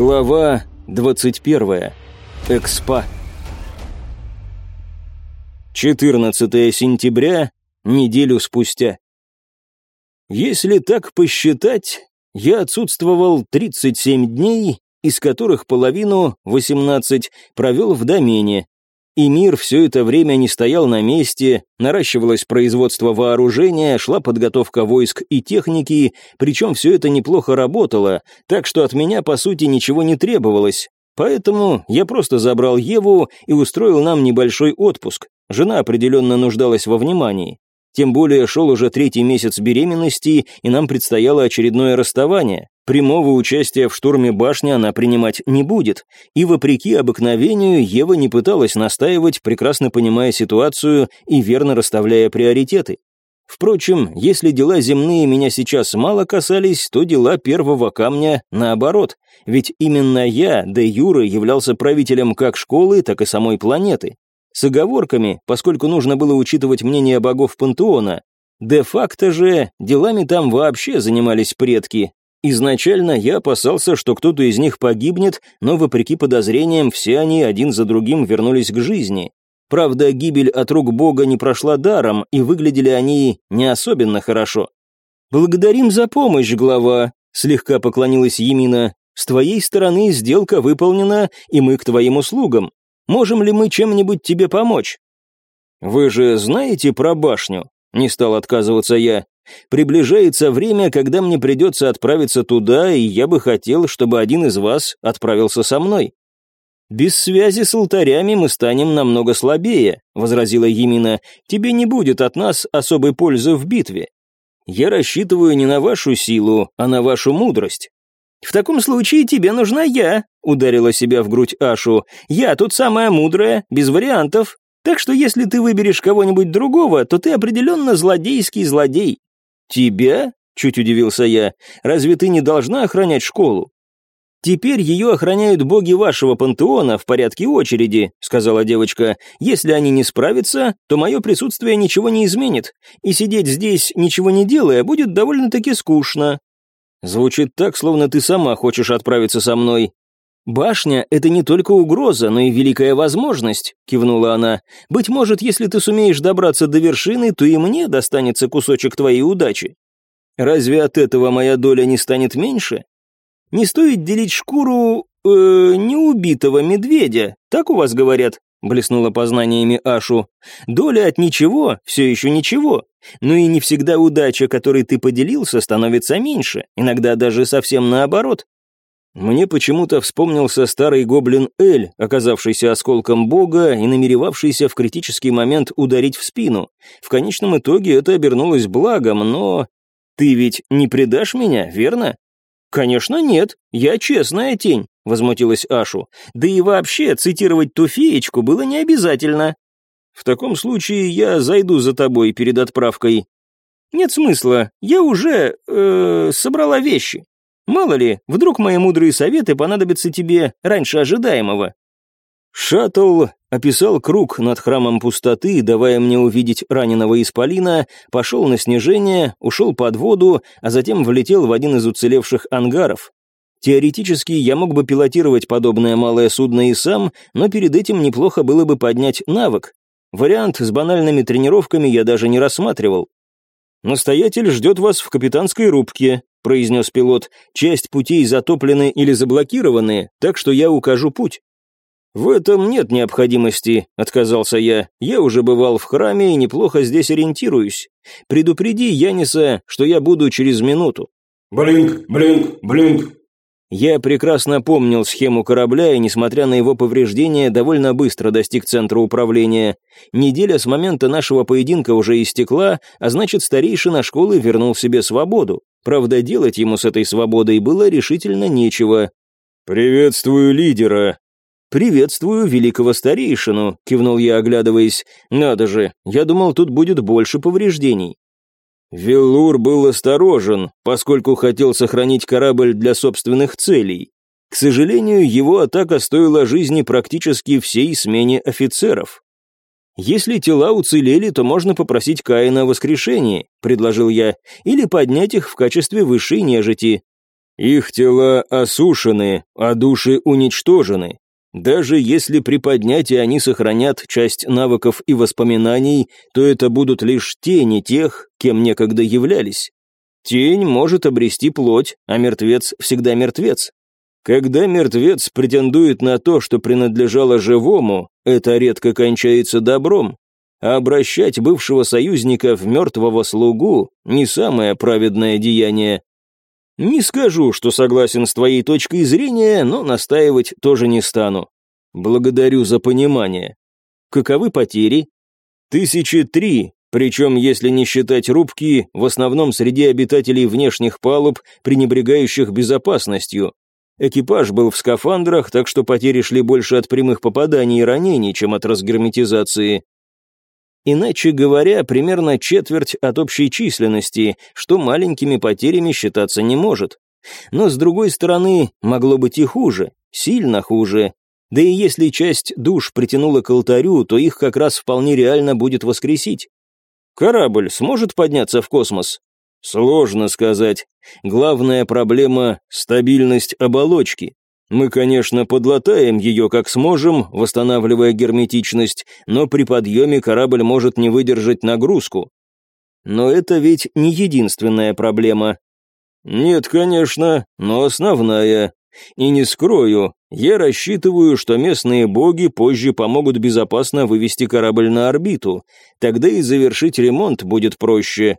Глава 21. Экспа. 14 сентября, неделю спустя. Если так посчитать, я отсутствовал 37 дней, из которых половину, 18, провел в домене, и мир все это время не стоял на месте, наращивалось производство вооружения, шла подготовка войск и техники, причем все это неплохо работало, так что от меня, по сути, ничего не требовалось. Поэтому я просто забрал Еву и устроил нам небольшой отпуск. Жена определенно нуждалась во внимании. Тем более шел уже третий месяц беременности, и нам предстояло очередное расставание. Прямого участия в штурме башни она принимать не будет, и вопреки обыкновению Ева не пыталась настаивать, прекрасно понимая ситуацию и верно расставляя приоритеты. Впрочем, если дела земные меня сейчас мало касались, то дела первого камня наоборот, ведь именно я, де Юра, являлся правителем как школы, так и самой планеты. С оговорками, поскольку нужно было учитывать мнение богов пантеона. Де-факто же делами там вообще занимались предки. Изначально я опасался, что кто-то из них погибнет, но вопреки подозрениям все они один за другим вернулись к жизни. Правда, гибель от рук бога не прошла даром, и выглядели они не особенно хорошо. «Благодарим за помощь, глава», — слегка поклонилась Емина. «С твоей стороны сделка выполнена, и мы к твоим услугам. Можем ли мы чем-нибудь тебе помочь?» «Вы же знаете про башню?» — не стал отказываться я. «Приближается время, когда мне придется отправиться туда, и я бы хотел, чтобы один из вас отправился со мной». «Без связи с алтарями мы станем намного слабее», — возразила Емина. «Тебе не будет от нас особой пользы в битве. Я рассчитываю не на вашу силу, а на вашу мудрость. «В таком случае тебе нужна я», — ударила себя в грудь Ашу. «Я тут самая мудрая, без вариантов. Так что если ты выберешь кого-нибудь другого, то ты определенно злодейский злодей». «Тебя?» — чуть удивился я. «Разве ты не должна охранять школу?» «Теперь ее охраняют боги вашего пантеона в порядке очереди», — сказала девочка. «Если они не справятся, то мое присутствие ничего не изменит, и сидеть здесь, ничего не делая, будет довольно-таки скучно. Звучит так, словно ты сама хочешь отправиться со мной. «Башня — это не только угроза, но и великая возможность», — кивнула она. «Быть может, если ты сумеешь добраться до вершины, то и мне достанется кусочек твоей удачи. Разве от этого моя доля не станет меньше? Не стоит делить шкуру... Э, неубитого медведя, так у вас говорят?» — блеснула познаниями Ашу. «Доля от ничего, все еще ничего. Но и не всегда удача, которой ты поделился, становится меньше, иногда даже совсем наоборот. Мне почему-то вспомнился старый гоблин Эль, оказавшийся осколком бога и намеревавшийся в критический момент ударить в спину. В конечном итоге это обернулось благом, но... Ты ведь не предашь меня, верно? Конечно нет, я честная тень, возмутилась Ашу. Да и вообще, цитировать ту феечку было не обязательно. В таком случае я зайду за тобой перед отправкой. Нет смысла, я уже э, собрала вещи. Мало ли, вдруг мои мудрые советы понадобятся тебе раньше ожидаемого. Шаттл описал круг над храмом пустоты, давая мне увидеть раненого исполина, пошел на снижение, ушел под воду, а затем влетел в один из уцелевших ангаров. Теоретически я мог бы пилотировать подобное малое судно и сам, но перед этим неплохо было бы поднять навык. Вариант с банальными тренировками я даже не рассматривал. «Настоятель ждет вас в капитанской рубке», — произнес пилот. «Часть путей затоплены или заблокированы, так что я укажу путь». «В этом нет необходимости», — отказался я. «Я уже бывал в храме и неплохо здесь ориентируюсь. Предупреди Яниса, что я буду через минуту». «Блинк, блинк, блинк», я прекрасно помнил схему корабля и, несмотря на его повреждения, довольно быстро достиг центра управления. Неделя с момента нашего поединка уже истекла, а значит, старейшина школы вернул себе свободу. Правда, делать ему с этой свободой было решительно нечего. «Приветствую лидера», «Приветствую великого старейшину», — кивнул я, оглядываясь. «Надо же, я думал, тут будет больше повреждений». Веллур был осторожен, поскольку хотел сохранить корабль для собственных целей. К сожалению, его атака стоила жизни практически всей смене офицеров. «Если тела уцелели, то можно попросить Каина о воскрешении», — предложил я, «или поднять их в качестве высшей нежити». Их тела осушены, а души уничтожены. Даже если при поднятии они сохранят часть навыков и воспоминаний, то это будут лишь тени тех, кем некогда являлись. Тень может обрести плоть, а мертвец всегда мертвец. Когда мертвец претендует на то, что принадлежало живому, это редко кончается добром. А обращать бывшего союзника в мертвого слугу – не самое праведное деяние. Не скажу, что согласен с твоей точкой зрения, но настаивать тоже не стану. Благодарю за понимание. Каковы потери? Тысячи три, причем, если не считать рубки, в основном среди обитателей внешних палуб, пренебрегающих безопасностью. Экипаж был в скафандрах, так что потери шли больше от прямых попаданий и ранений, чем от разгерметизации. Иначе говоря, примерно четверть от общей численности, что маленькими потерями считаться не может. Но, с другой стороны, могло быть и хуже, сильно хуже. Да и если часть душ притянула к алтарю, то их как раз вполне реально будет воскресить. Корабль сможет подняться в космос? Сложно сказать. Главная проблема – стабильность оболочки. Мы, конечно, подлатаем ее как сможем, восстанавливая герметичность, но при подъеме корабль может не выдержать нагрузку. Но это ведь не единственная проблема. Нет, конечно, но основная. И не скрою, я рассчитываю, что местные боги позже помогут безопасно вывести корабль на орбиту. Тогда и завершить ремонт будет проще.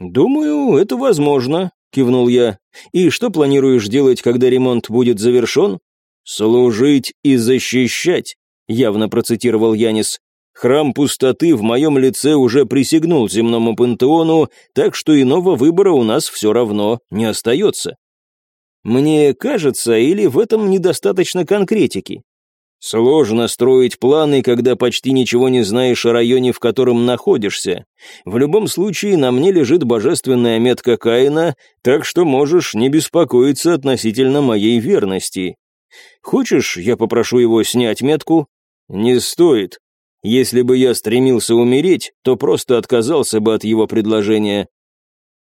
Думаю, это возможно, — кивнул я. «И что планируешь делать, когда ремонт будет завершен?» «Служить и защищать», — явно процитировал Янис. «Храм пустоты в моем лице уже присягнул земному пантеону, так что иного выбора у нас все равно не остается». «Мне кажется, или в этом недостаточно конкретики?» Сложно строить планы, когда почти ничего не знаешь о районе, в котором находишься. В любом случае, на мне лежит божественная метка Каина, так что можешь не беспокоиться относительно моей верности. Хочешь, я попрошу его снять метку? Не стоит. Если бы я стремился умереть, то просто отказался бы от его предложения.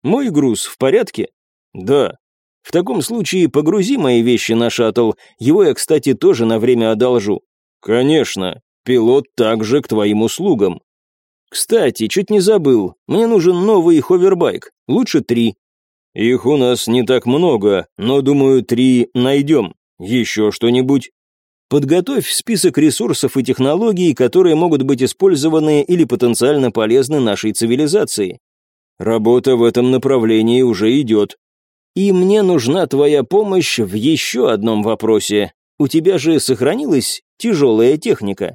Мой груз в порядке? Да. В таком случае погрузи мои вещи на шаттл, его я, кстати, тоже на время одолжу». «Конечно, пилот также к твоим услугам». «Кстати, чуть не забыл, мне нужен новый ховербайк, лучше три». «Их у нас не так много, но, думаю, три найдем. Еще что-нибудь?» Подготовь список ресурсов и технологий, которые могут быть использованы или потенциально полезны нашей цивилизации. Работа в этом направлении уже идет. И мне нужна твоя помощь в еще одном вопросе. У тебя же сохранилась тяжелая техника.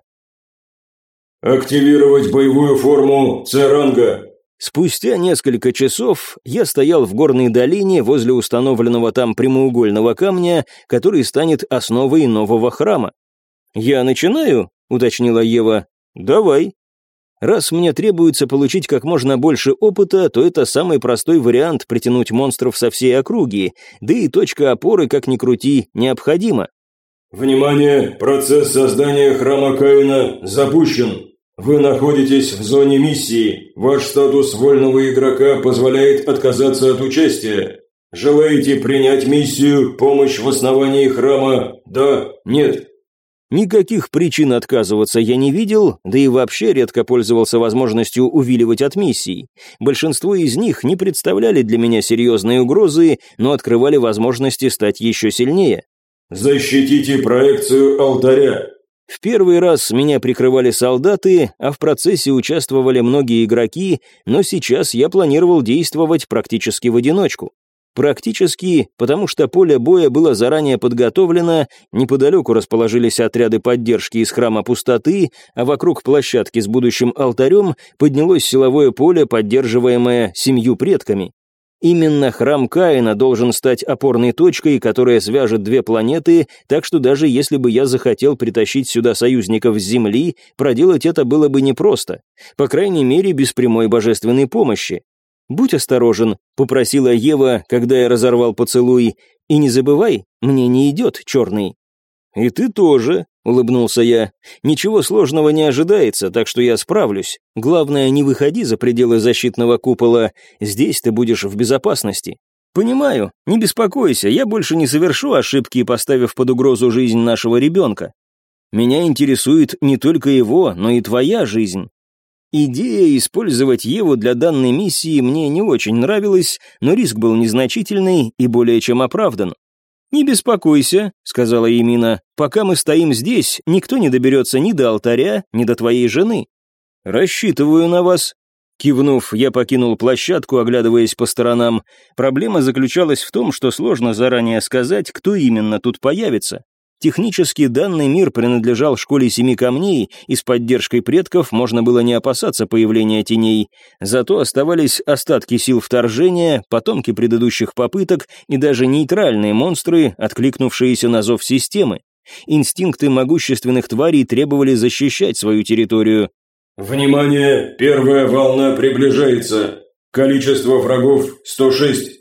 «Активировать боевую форму Церанга». Спустя несколько часов я стоял в горной долине возле установленного там прямоугольного камня, который станет основой нового храма. «Я начинаю?» — уточнила Ева. «Давай». Раз мне требуется получить как можно больше опыта, то это самый простой вариант притянуть монстров со всей округи, да и точка опоры, как ни крути, необходима. «Внимание! Процесс создания храма Каина запущен. Вы находитесь в зоне миссии. Ваш статус вольного игрока позволяет отказаться от участия. Желаете принять миссию «Помощь в основании храма»? Да? Нет?» Никаких причин отказываться я не видел, да и вообще редко пользовался возможностью увиливать от миссий. Большинство из них не представляли для меня серьезной угрозы, но открывали возможности стать еще сильнее. «Защитите проекцию алтаря», в первый раз меня прикрывали солдаты, а в процессе участвовали многие игроки, но сейчас я планировал действовать практически в одиночку. Практически, потому что поле боя было заранее подготовлено, неподалеку расположились отряды поддержки из храма пустоты, а вокруг площадки с будущим алтарем поднялось силовое поле, поддерживаемое семью предками. Именно храм Каина должен стать опорной точкой, которая свяжет две планеты, так что даже если бы я захотел притащить сюда союзников с Земли, проделать это было бы непросто, по крайней мере без прямой божественной помощи. «Будь осторожен», — попросила Ева, когда я разорвал поцелуй, «и не забывай, мне не идет черный». «И ты тоже», — улыбнулся я. «Ничего сложного не ожидается, так что я справлюсь. Главное, не выходи за пределы защитного купола, здесь ты будешь в безопасности». «Понимаю, не беспокойся, я больше не совершу ошибки, поставив под угрозу жизнь нашего ребенка. Меня интересует не только его, но и твоя жизнь. Идея использовать Еву для данной миссии мне не очень нравилась, но риск был незначительный и более чем оправдан. «Не беспокойся», — сказала Емина, — «пока мы стоим здесь, никто не доберется ни до алтаря, ни до твоей жены». «Рассчитываю на вас», Кивнув, я покинул площадку, оглядываясь по сторонам. Проблема заключалась в том, что сложно заранее сказать, кто именно тут появится. Технически данный мир принадлежал школе семи камней, и с поддержкой предков можно было не опасаться появления теней. Зато оставались остатки сил вторжения, потомки предыдущих попыток и даже нейтральные монстры, откликнувшиеся на зов системы. Инстинкты могущественных тварей требовали защищать свою территорию. «Внимание! Первая волна приближается! Количество врагов 106!»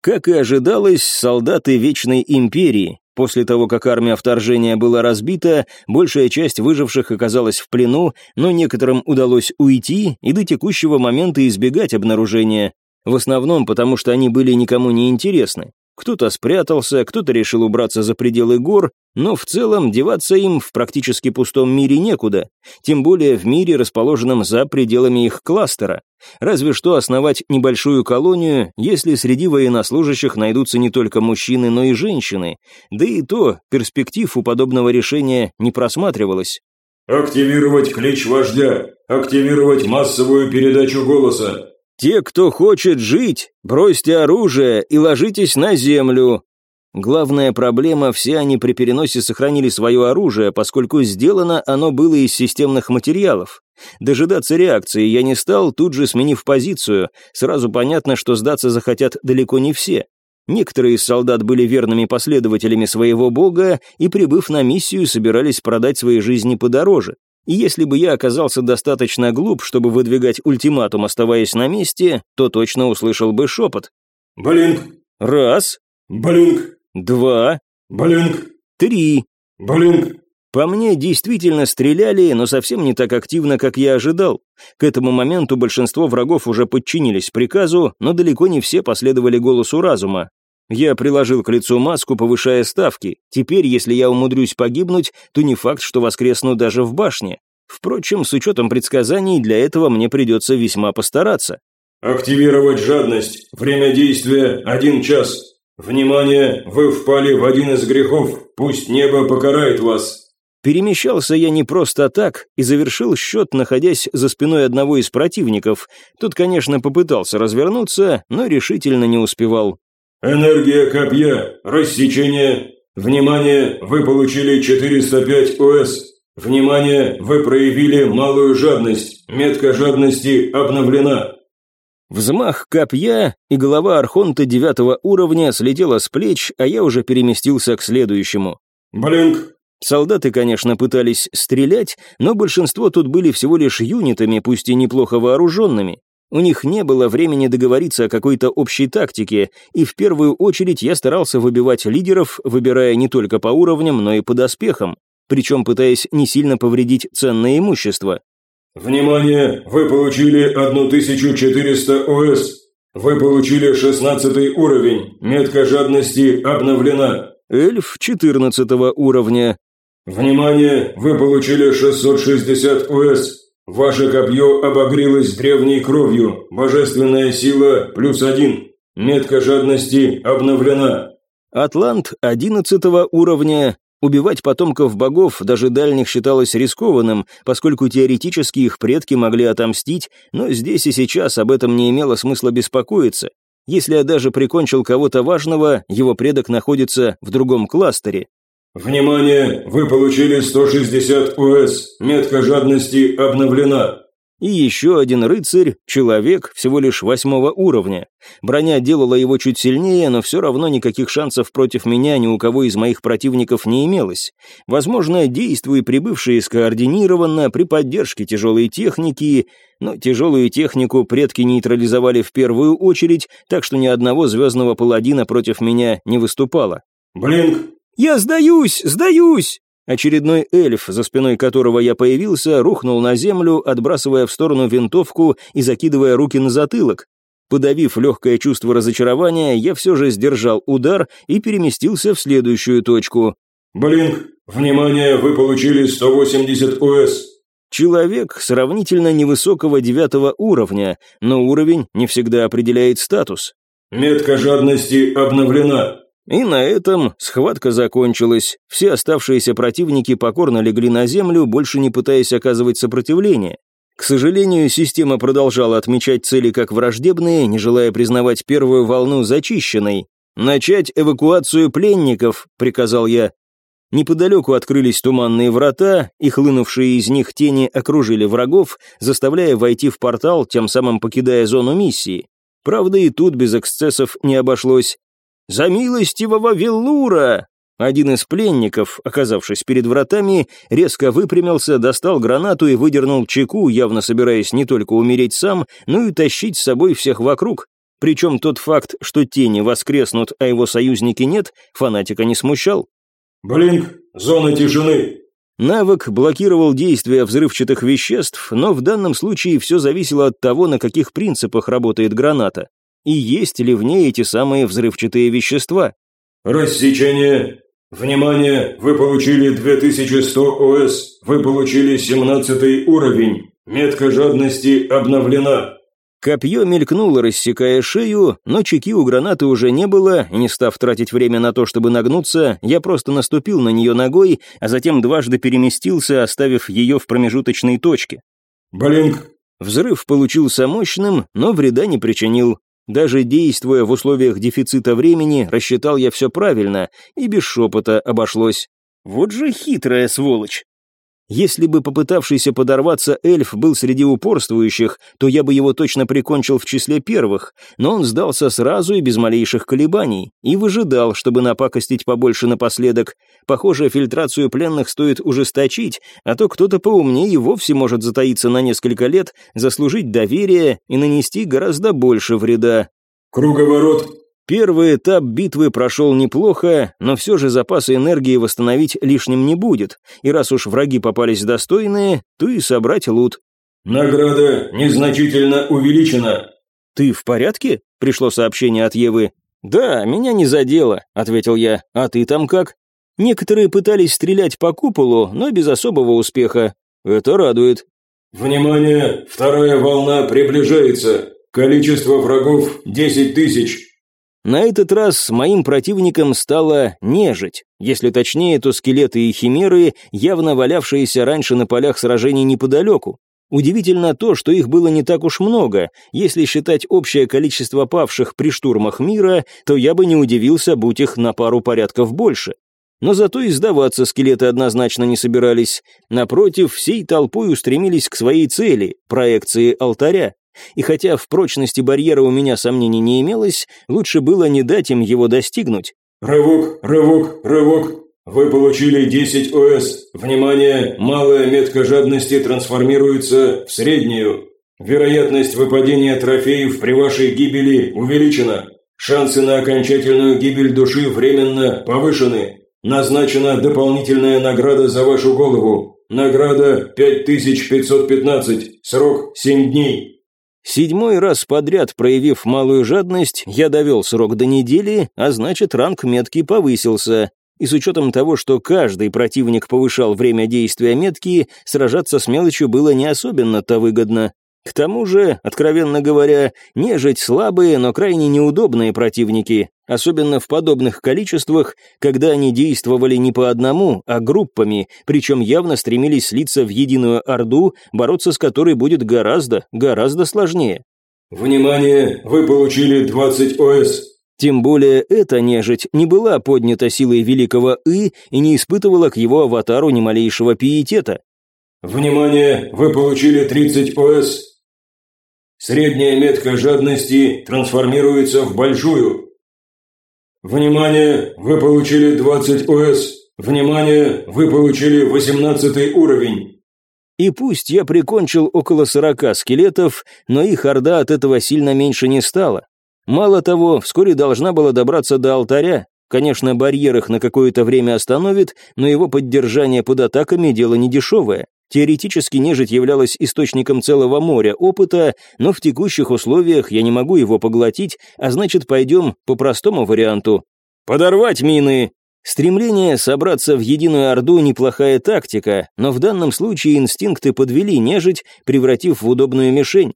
Как и ожидалось, солдаты Вечной Империи, После того, как армия вторжения была разбита, большая часть выживших оказалась в плену, но некоторым удалось уйти и до текущего момента избегать обнаружения. В основном потому, что они были никому не интересны. Кто-то спрятался, кто-то решил убраться за пределы гор, но в целом деваться им в практически пустом мире некуда, тем более в мире, расположенном за пределами их кластера. Разве что основать небольшую колонию, если среди военнослужащих найдутся не только мужчины, но и женщины, да и то перспектив у подобного решения не просматривалось. «Активировать клич вождя! Активировать массовую передачу голоса! «Те, кто хочет жить, бросьте оружие и ложитесь на землю». Главная проблема, все они при переносе сохранили свое оружие, поскольку сделано оно было из системных материалов. Дожидаться реакции я не стал, тут же сменив позицию. Сразу понятно, что сдаться захотят далеко не все. Некоторые из солдат были верными последователями своего бога и, прибыв на миссию, собирались продать свои жизни подороже. И если бы я оказался достаточно глуп, чтобы выдвигать ультиматум, оставаясь на месте, то точно услышал бы шепот. «Блинк!» «Раз!» «Блинк!» «Два!» «Блинк!» «Три!» «Блинк!» По мне действительно стреляли, но совсем не так активно, как я ожидал. К этому моменту большинство врагов уже подчинились приказу, но далеко не все последовали голосу разума. Я приложил к лицу маску, повышая ставки. Теперь, если я умудрюсь погибнуть, то не факт, что воскресну даже в башне. Впрочем, с учетом предсказаний, для этого мне придется весьма постараться. «Активировать жадность. Время действия – один час. Внимание, вы впали в один из грехов. Пусть небо покарает вас». Перемещался я не просто так и завершил счет, находясь за спиной одного из противников. Тот, конечно, попытался развернуться, но решительно не успевал. Энергия копья. Рассечение. Внимание, вы получили 405 ОС. Внимание, вы проявили малую жадность. Метка жадности обновлена. Взмах копья, и голова Архонта девятого уровня слетела с плеч, а я уже переместился к следующему. Блинк. Солдаты, конечно, пытались стрелять, но большинство тут были всего лишь юнитами, пусть и неплохо вооруженными. У них не было времени договориться о какой-то общей тактике, и в первую очередь я старался выбивать лидеров, выбирая не только по уровням, но и по доспехам, причем пытаясь не сильно повредить ценное имущество. «Внимание! Вы получили 1400 ОС. Вы получили 16 уровень. Метка жадности обновлена». Эльф 14 уровня. «Внимание! Вы получили 660 ОС. Ваше копье обогрелось древней кровью. Божественная сила плюс один. Метка жадности обновлена. Атлант одиннадцатого уровня. Убивать потомков богов, даже дальних, считалось рискованным, поскольку теоретически их предки могли отомстить, но здесь и сейчас об этом не имело смысла беспокоиться. Если я даже прикончил кого-то важного, его предок находится в другом кластере. «Внимание! Вы получили 160 ОС. Метка жадности обновлена». И еще один рыцарь, человек, всего лишь восьмого уровня. Броня делала его чуть сильнее, но все равно никаких шансов против меня ни у кого из моих противников не имелось. Возможно, действия прибывшие скоординированно при поддержке тяжелой техники, но тяжелую технику предки нейтрализовали в первую очередь, так что ни одного звездного паладина против меня не выступало. «Блинк, «Я сдаюсь! Сдаюсь!» Очередной эльф, за спиной которого я появился, рухнул на землю, отбрасывая в сторону винтовку и закидывая руки на затылок. Подавив легкое чувство разочарования, я все же сдержал удар и переместился в следующую точку. «Блинк, внимание, вы получили 180 ОС». Человек сравнительно невысокого девятого уровня, но уровень не всегда определяет статус. «Метка жадности обновлена». И на этом схватка закончилась. Все оставшиеся противники покорно легли на землю, больше не пытаясь оказывать сопротивление. К сожалению, система продолжала отмечать цели как враждебные, не желая признавать первую волну зачищенной. «Начать эвакуацию пленников», — приказал я. Неподалеку открылись туманные врата, и хлынувшие из них тени окружили врагов, заставляя войти в портал, тем самым покидая зону миссии. Правда, и тут без эксцессов не обошлось. «За милостивого Веллура!» Один из пленников, оказавшись перед вратами, резко выпрямился, достал гранату и выдернул чеку, явно собираясь не только умереть сам, но и тащить с собой всех вокруг. Причем тот факт, что тени воскреснут, а его союзники нет, фанатика не смущал. «Блинк, зона тишины!» Навык блокировал действия взрывчатых веществ, но в данном случае все зависело от того, на каких принципах работает граната. И есть ли в ней эти самые взрывчатые вещества. «Рассечение! Внимание! Вы получили 2100 ОС! Вы получили 17 уровень! Метка жадности обновлена!» Копье мелькнуло, рассекая шею, но чеки у гранаты уже не было, и не став тратить время на то, чтобы нагнуться, я просто наступил на нее ногой, а затем дважды переместился, оставив ее в промежуточной точке. «Блинк!» Взрыв получился мощным, но вреда не причинил. Даже действуя в условиях дефицита времени, рассчитал я все правильно, и без шепота обошлось. Вот же хитрая сволочь. Если бы попытавшийся подорваться эльф был среди упорствующих, то я бы его точно прикончил в числе первых, но он сдался сразу и без малейших колебаний, и выжидал, чтобы напакостить побольше напоследок. Похоже, фильтрацию пленных стоит ужесточить, а то кто-то поумнее и вовсе может затаиться на несколько лет, заслужить доверие и нанести гораздо больше вреда. «Круговорот Первый этап битвы прошел неплохо, но все же запасы энергии восстановить лишним не будет, и раз уж враги попались достойные, то и собрать лут. «Награда незначительно увеличена». «Ты в порядке?» — пришло сообщение от Евы. «Да, меня не задело», — ответил я. «А ты там как?» Некоторые пытались стрелять по куполу, но без особого успеха. Это радует. «Внимание! Вторая волна приближается. Количество врагов — десять тысяч. На этот раз моим противником стала нежить. Если точнее, то скелеты и химеры, явно валявшиеся раньше на полях сражений неподалеку. Удивительно то, что их было не так уж много. Если считать общее количество павших при штурмах мира, то я бы не удивился, будь их на пару порядков больше. Но зато и сдаваться скелеты однозначно не собирались. Напротив, всей толпой устремились к своей цели – проекции алтаря. И хотя в прочности барьера у меня сомнений не имелось, лучше было не дать им его достигнуть. «Рывок, рывок, рывок. Вы получили 10 ОС. Внимание, малая метка жадности трансформируется в среднюю. Вероятность выпадения трофеев при вашей гибели увеличена. Шансы на окончательную гибель души временно повышены. Назначена дополнительная награда за вашу голову. Награда 5515. Срок 7 дней. Седьмой раз подряд, проявив малую жадность, я довел срок до недели, а значит, ранг метки повысился. И с учетом того, что каждый противник повышал время действия метки, сражаться с мелочью было не особенно-то выгодно. К тому же, откровенно говоря, нежить слабые, но крайне неудобные противники, особенно в подобных количествах, когда они действовали не по одному, а группами, причем явно стремились слиться в единую орду, бороться с которой будет гораздо, гораздо сложнее. «Внимание! Вы получили 20 ОС!» Тем более эта нежить не была поднята силой великого И и не испытывала к его аватару ни малейшего пиетета. «Внимание! Вы получили 30 ОС!» Средняя метка жадности трансформируется в большую. Внимание! Вы получили 20 ОС. Внимание! Вы получили 18 уровень. И пусть я прикончил около 40 скелетов, но их орда от этого сильно меньше не стала. Мало того, вскоре должна была добраться до алтаря. Конечно, барьер их на какое-то время остановит, но его поддержание под атаками – дело недешевое. Теоретически нежить являлась источником целого моря опыта, но в текущих условиях я не могу его поглотить, а значит пойдем по простому варианту. Подорвать мины! Стремление собраться в единую орду – неплохая тактика, но в данном случае инстинкты подвели нежить, превратив в удобную мишень.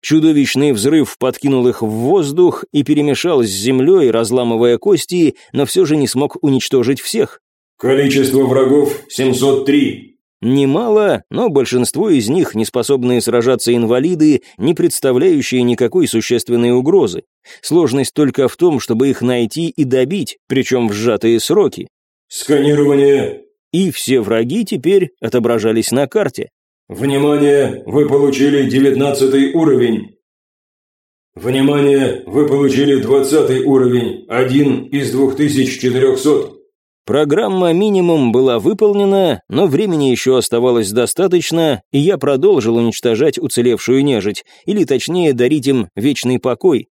Чудовищный взрыв подкинул их в воздух и перемешал с землей, разламывая кости, но все же не смог уничтожить всех. «Количество врагов – 703. Немало, но большинство из них неспособные сражаться инвалиды, не представляющие никакой существенной угрозы. Сложность только в том, чтобы их найти и добить, причем в сжатые сроки. Сканирование. И все враги теперь отображались на карте. Внимание, вы получили девятнадцатый уровень. Внимание, вы получили двадцатый уровень, один из двух тысяч четырехсот. Программа «Минимум» была выполнена, но времени еще оставалось достаточно, и я продолжил уничтожать уцелевшую нежить, или точнее дарить им вечный покой.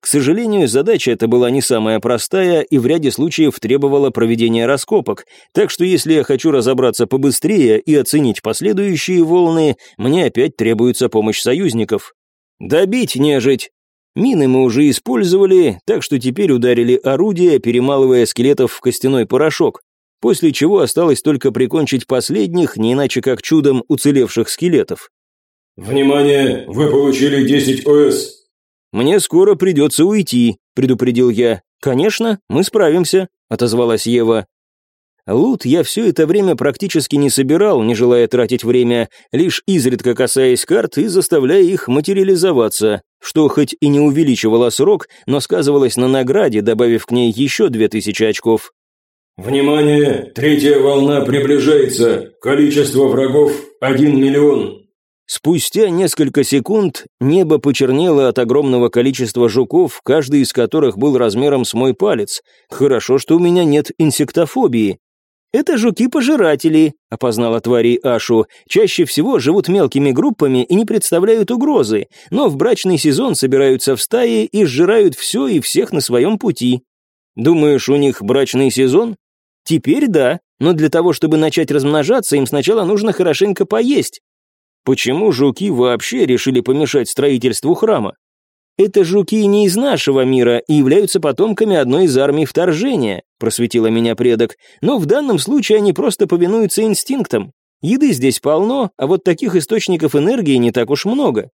К сожалению, задача эта была не самая простая и в ряде случаев требовала проведения раскопок, так что если я хочу разобраться побыстрее и оценить последующие волны, мне опять требуется помощь союзников. «Добить нежить!» Мины мы уже использовали, так что теперь ударили орудия, перемалывая скелетов в костяной порошок, после чего осталось только прикончить последних, не иначе как чудом уцелевших скелетов. «Внимание! Вы получили 10 ОС!» «Мне скоро придется уйти», — предупредил я. «Конечно, мы справимся», — отозвалась Ева. Лут я все это время практически не собирал, не желая тратить время, лишь изредка касаясь карт и заставляя их материализоваться, что хоть и не увеличивало срок, но сказывалось на награде, добавив к ней еще две тысячи очков. «Внимание! Третья волна приближается! Количество врагов – один миллион!» Спустя несколько секунд небо почернело от огромного количества жуков, каждый из которых был размером с мой палец. Хорошо, что у меня нет инсектофобии. «Это жуки-пожиратели», — опознала твари Ашу. «Чаще всего живут мелкими группами и не представляют угрозы, но в брачный сезон собираются в стаи и сжирают все и всех на своем пути». «Думаешь, у них брачный сезон?» «Теперь да, но для того, чтобы начать размножаться, им сначала нужно хорошенько поесть». «Почему жуки вообще решили помешать строительству храма?» «Это жуки не из нашего мира и являются потомками одной из армий вторжения», просветила меня предок, «но в данном случае они просто повинуются инстинктам. Еды здесь полно, а вот таких источников энергии не так уж много.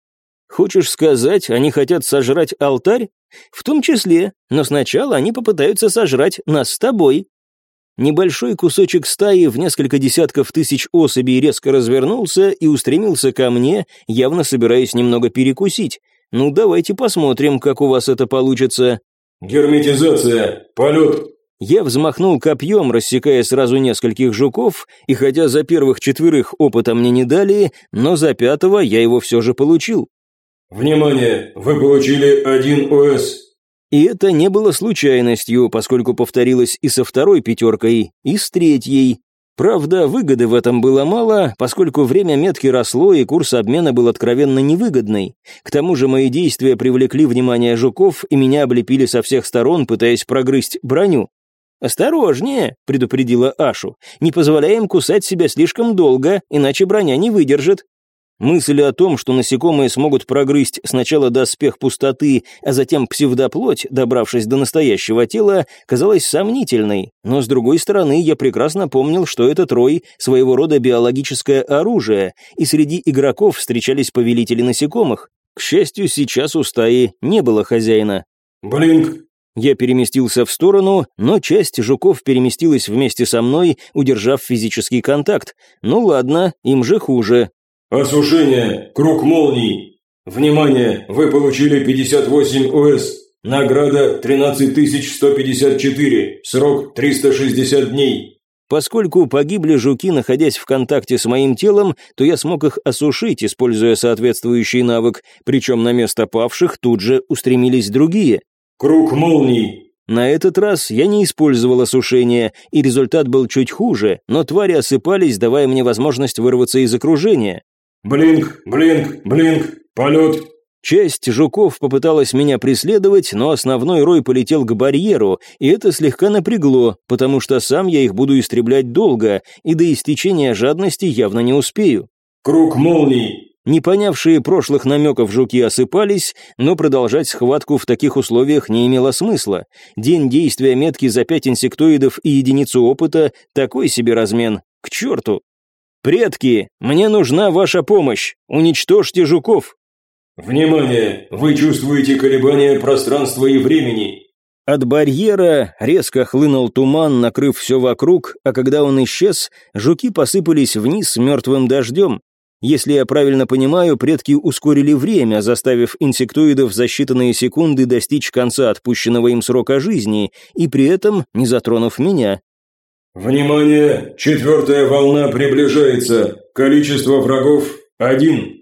Хочешь сказать, они хотят сожрать алтарь? В том числе, но сначала они попытаются сожрать нас с тобой». Небольшой кусочек стаи в несколько десятков тысяч особей резко развернулся и устремился ко мне, явно собираясь немного перекусить. Ну, давайте посмотрим, как у вас это получится. Герметизация, полет. Я взмахнул копьем, рассекая сразу нескольких жуков, и хотя за первых четверых опыта мне не дали, но за пятого я его все же получил. Внимание, вы получили один ОС. И это не было случайностью, поскольку повторилось и со второй пятеркой, и с третьей. Правда, выгоды в этом было мало, поскольку время метки росло и курс обмена был откровенно невыгодный. К тому же мои действия привлекли внимание жуков и меня облепили со всех сторон, пытаясь прогрызть броню. «Осторожнее», — предупредила Ашу, — «не позволяем кусать себя слишком долго, иначе броня не выдержит». Мысль о том, что насекомые смогут прогрызть сначала доспех пустоты, а затем псевдоплоть, добравшись до настоящего тела, казалась сомнительной, но с другой стороны я прекрасно помнил, что этот рой — своего рода биологическое оружие, и среди игроков встречались повелители насекомых. К счастью, сейчас у стаи не было хозяина. «Блинк!» Я переместился в сторону, но часть жуков переместилась вместе со мной, удержав физический контакт. Ну ладно, им же хуже. «Осушение! Круг молний! Внимание! Вы получили 58 ОС! Награда 13154! Срок 360 дней!» Поскольку погибли жуки, находясь в контакте с моим телом, то я смог их осушить, используя соответствующий навык, причем на место павших тут же устремились другие. «Круг молний! На этот раз я не использовал осушение, и результат был чуть хуже, но твари осыпались, давая мне возможность вырваться из окружения. Блинк, блинк, блинк, полет. Часть жуков попыталась меня преследовать, но основной рой полетел к барьеру, и это слегка напрягло, потому что сам я их буду истреблять долго, и до истечения жадности явно не успею. Круг молний. Не понявшие прошлых намеков жуки осыпались, но продолжать схватку в таких условиях не имело смысла. День действия метки за пять инсектоидов и единицу опыта – такой себе размен. К черту! «Предки, мне нужна ваша помощь! Уничтожьте жуков!» «Внимание! Вы чувствуете колебания пространства и времени!» От барьера резко хлынул туман, накрыв все вокруг, а когда он исчез, жуки посыпались вниз мертвым дождем. Если я правильно понимаю, предки ускорили время, заставив инсектоидов за считанные секунды достичь конца отпущенного им срока жизни, и при этом не затронув меня. «Внимание! Четвертая волна приближается. Количество врагов – один».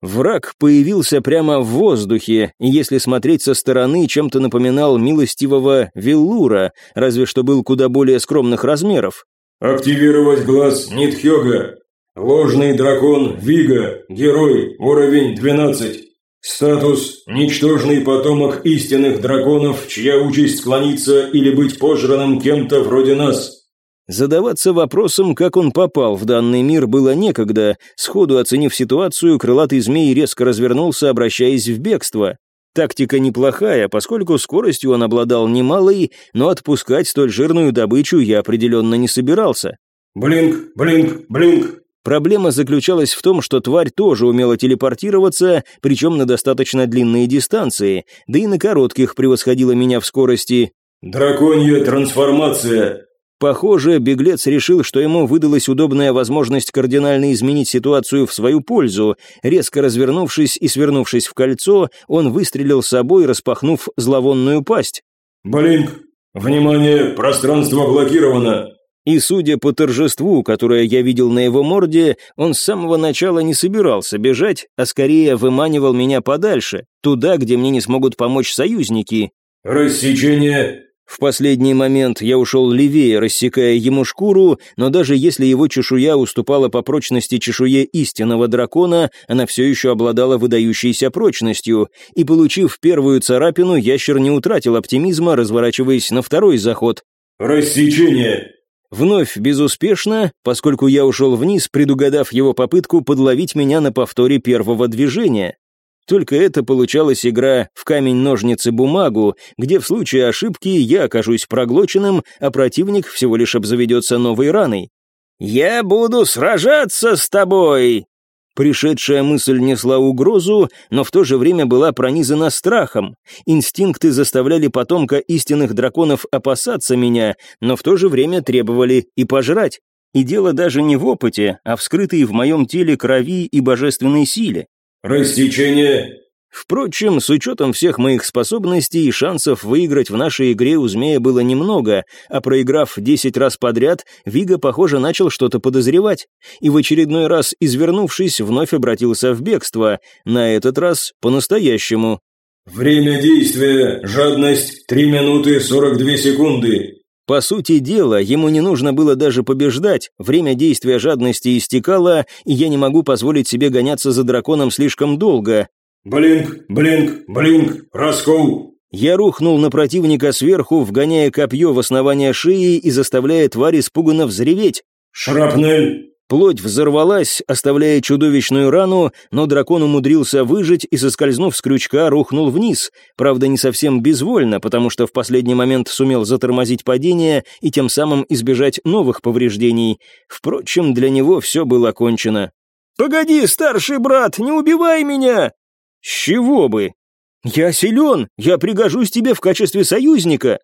Враг появился прямо в воздухе, и если смотреть со стороны, чем-то напоминал милостивого Виллура, разве что был куда более скромных размеров. «Активировать глаз Нитхёга. Ложный дракон Вига, герой, уровень 12. Статус – ничтожный потомок истинных драконов, чья участь склониться или быть пожранным кем-то вроде нас. Задаваться вопросом, как он попал в данный мир, было некогда. Сходу оценив ситуацию, крылатый змей резко развернулся, обращаясь в бегство. Тактика неплохая, поскольку скоростью он обладал немалой, но отпускать столь жирную добычу я определенно не собирался. «Блинк, блинк, блинк!» Проблема заключалась в том, что тварь тоже умела телепортироваться, причем на достаточно длинные дистанции, да и на коротких превосходила меня в скорости. «Драконья трансформация!» Похоже, беглец решил, что ему выдалась удобная возможность кардинально изменить ситуацию в свою пользу. Резко развернувшись и свернувшись в кольцо, он выстрелил собой, распахнув зловонную пасть. «Блинк! Внимание! Пространство блокировано!» И судя по торжеству, которое я видел на его морде, он с самого начала не собирался бежать, а скорее выманивал меня подальше, туда, где мне не смогут помочь союзники. «Рассечение!» В последний момент я ушел левее, рассекая ему шкуру, но даже если его чешуя уступала по прочности чешуе истинного дракона, она все еще обладала выдающейся прочностью, и, получив первую царапину, ящер не утратил оптимизма, разворачиваясь на второй заход. «Рассечение!» Вновь безуспешно, поскольку я ушел вниз, предугадав его попытку подловить меня на повторе первого движения. Только это получалась игра в камень-ножницы-бумагу, где в случае ошибки я окажусь проглоченным, а противник всего лишь обзаведется новой раной. «Я буду сражаться с тобой!» Пришедшая мысль несла угрозу, но в то же время была пронизана страхом. Инстинкты заставляли потомка истинных драконов опасаться меня, но в то же время требовали и пожрать. И дело даже не в опыте, а в скрытой в моем теле крови и божественной силе. «Рассечение!» Впрочем, с учетом всех моих способностей, шансов выиграть в нашей игре у змея было немного, а проиграв десять раз подряд, Вига, похоже, начал что-то подозревать, и в очередной раз, извернувшись, вновь обратился в бегство, на этот раз по-настоящему. «Время действия, жадность, три минуты сорок две секунды». По сути дела, ему не нужно было даже побеждать, время действия жадности истекало, и я не могу позволить себе гоняться за драконом слишком долго. «Блинк, блинк, блинк, раскол!» Я рухнул на противника сверху, вгоняя копье в основание шеи и заставляя тварь испуганно взреветь. «Шрапнель!» Плоть взорвалась, оставляя чудовищную рану, но дракон умудрился выжить и, соскользнув с крючка, рухнул вниз. Правда, не совсем безвольно, потому что в последний момент сумел затормозить падение и тем самым избежать новых повреждений. Впрочем, для него все было кончено. «Погоди, старший брат, не убивай меня!» «С чего бы? Я силен, я пригожусь тебе в качестве союзника!»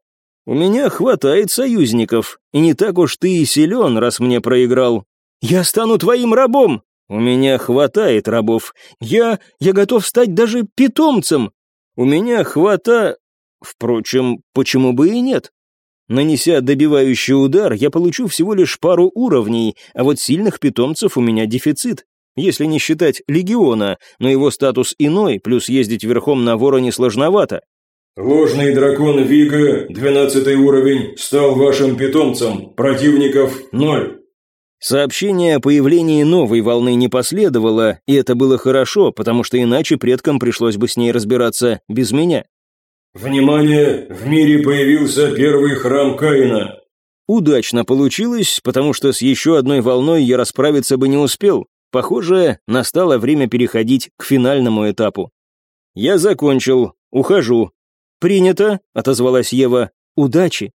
«У меня хватает союзников, и не так уж ты и силен, раз мне проиграл. Я стану твоим рабом. У меня хватает рабов. Я... я готов стать даже питомцем. У меня хвата... Впрочем, почему бы и нет? Нанеся добивающий удар, я получу всего лишь пару уровней, а вот сильных питомцев у меня дефицит. Если не считать легиона, но его статус иной, плюс ездить верхом на вороне сложновато. «Ложный дракон Вига, двенадцатый уровень, стал вашим питомцем. Противников ноль». Сообщение о появлении новой волны не последовало, и это было хорошо, потому что иначе предкам пришлось бы с ней разбираться без меня. «Внимание! В мире появился первый храм Каина!» Удачно получилось, потому что с еще одной волной я расправиться бы не успел. Похоже, настало время переходить к финальному этапу. «Я закончил. Ухожу». «Принято», — отозвалась Ева. «Удачи».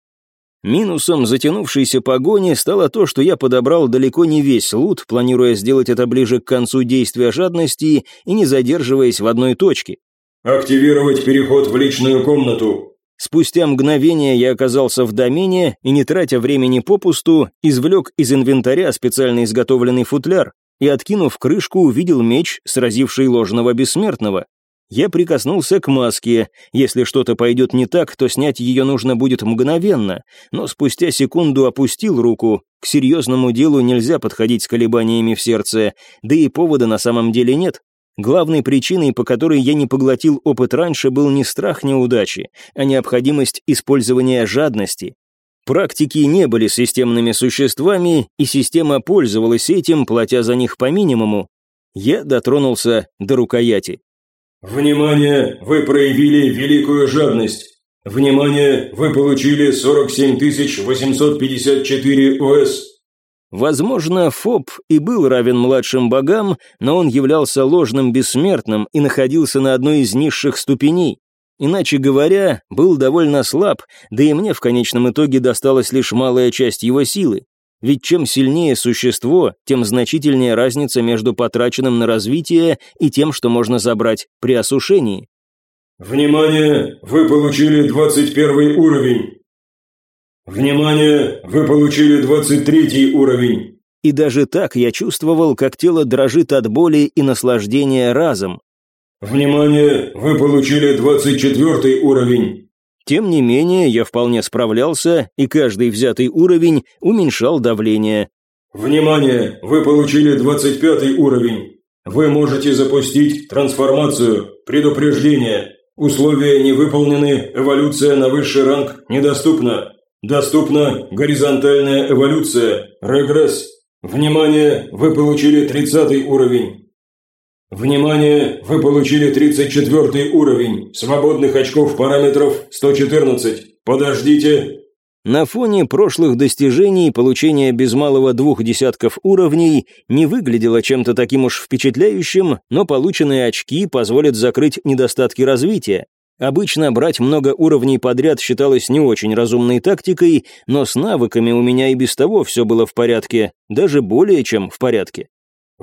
Минусом затянувшейся погони стало то, что я подобрал далеко не весь лут, планируя сделать это ближе к концу действия жадности и не задерживаясь в одной точке. «Активировать переход в личную комнату». Спустя мгновение я оказался в домене и, не тратя времени попусту, извлек из инвентаря специально изготовленный футляр и, откинув крышку, увидел меч, сразивший ложного бессмертного. Я прикоснулся к маске. Если что-то пойдет не так, то снять ее нужно будет мгновенно, но спустя секунду опустил руку. К серьезному делу нельзя подходить с колебаниями в сердце, да и повода на самом деле нет. Главной причиной, по которой я не поглотил опыт раньше, был не страх неудачи, а необходимость использования жадности. Практики не были системными существами, и система пользовалась этим, платя за них по минимуму. Я дотронулся до рукояти. «Внимание! Вы проявили великую жадность! Внимание! Вы получили 47 854 ОС!» Возможно, Фоб и был равен младшим богам, но он являлся ложным бессмертным и находился на одной из низших ступеней. Иначе говоря, был довольно слаб, да и мне в конечном итоге досталась лишь малая часть его силы. Ведь чем сильнее существо, тем значительнее разница между потраченным на развитие и тем, что можно забрать при осушении. «Внимание! Вы получили 21 уровень!» «Внимание! Вы получили 23 уровень!» И даже так я чувствовал, как тело дрожит от боли и наслаждения разом. «Внимание! Вы получили 24 уровень!» Тем не менее, я вполне справлялся, и каждый взятый уровень уменьшал давление. «Внимание! Вы получили 25 уровень. Вы можете запустить трансформацию. Предупреждение. Условия не выполнены, эволюция на высший ранг недоступна. Доступна горизонтальная эволюция, регресс. Внимание! Вы получили 30 уровень. Внимание! Вы получили 34 уровень. Свободных очков параметров 114. Подождите. На фоне прошлых достижений получение без малого двух десятков уровней не выглядело чем-то таким уж впечатляющим, но полученные очки позволят закрыть недостатки развития. Обычно брать много уровней подряд считалось не очень разумной тактикой, но с навыками у меня и без того все было в порядке, даже более чем в порядке.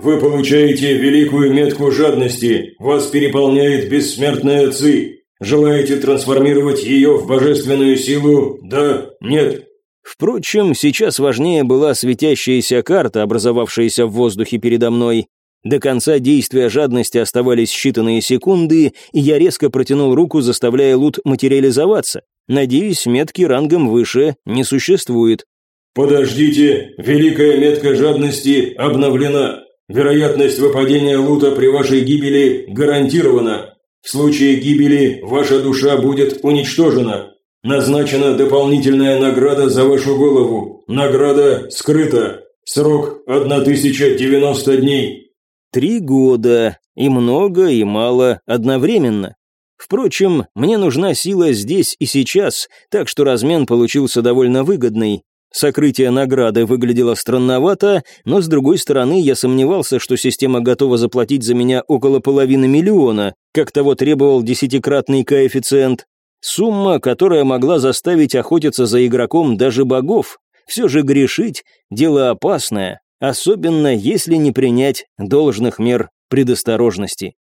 Вы получаете великую метку жадности, вас переполняет бессмертная ци. Желаете трансформировать ее в божественную силу? Да? Нет? Впрочем, сейчас важнее была светящаяся карта, образовавшаяся в воздухе передо мной. До конца действия жадности оставались считанные секунды, и я резко протянул руку, заставляя лут материализоваться. Надеюсь, метки рангом выше не существует. «Подождите, великая метка жадности обновлена. Вероятность выпадения лута при вашей гибели гарантирована. В случае гибели ваша душа будет уничтожена. Назначена дополнительная награда за вашу голову. Награда скрыта. Срок 1090 дней. Три года. И много, и мало одновременно. Впрочем, мне нужна сила здесь и сейчас, так что размен получился довольно выгодный. Сокрытие награды выглядело странновато, но, с другой стороны, я сомневался, что система готова заплатить за меня около половины миллиона, как того требовал десятикратный коэффициент. Сумма, которая могла заставить охотиться за игроком даже богов. Все же грешить – дело опасное, особенно если не принять должных мер предосторожности.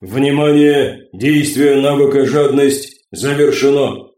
«Внимание! Действие навыка «Жадность» завершено!»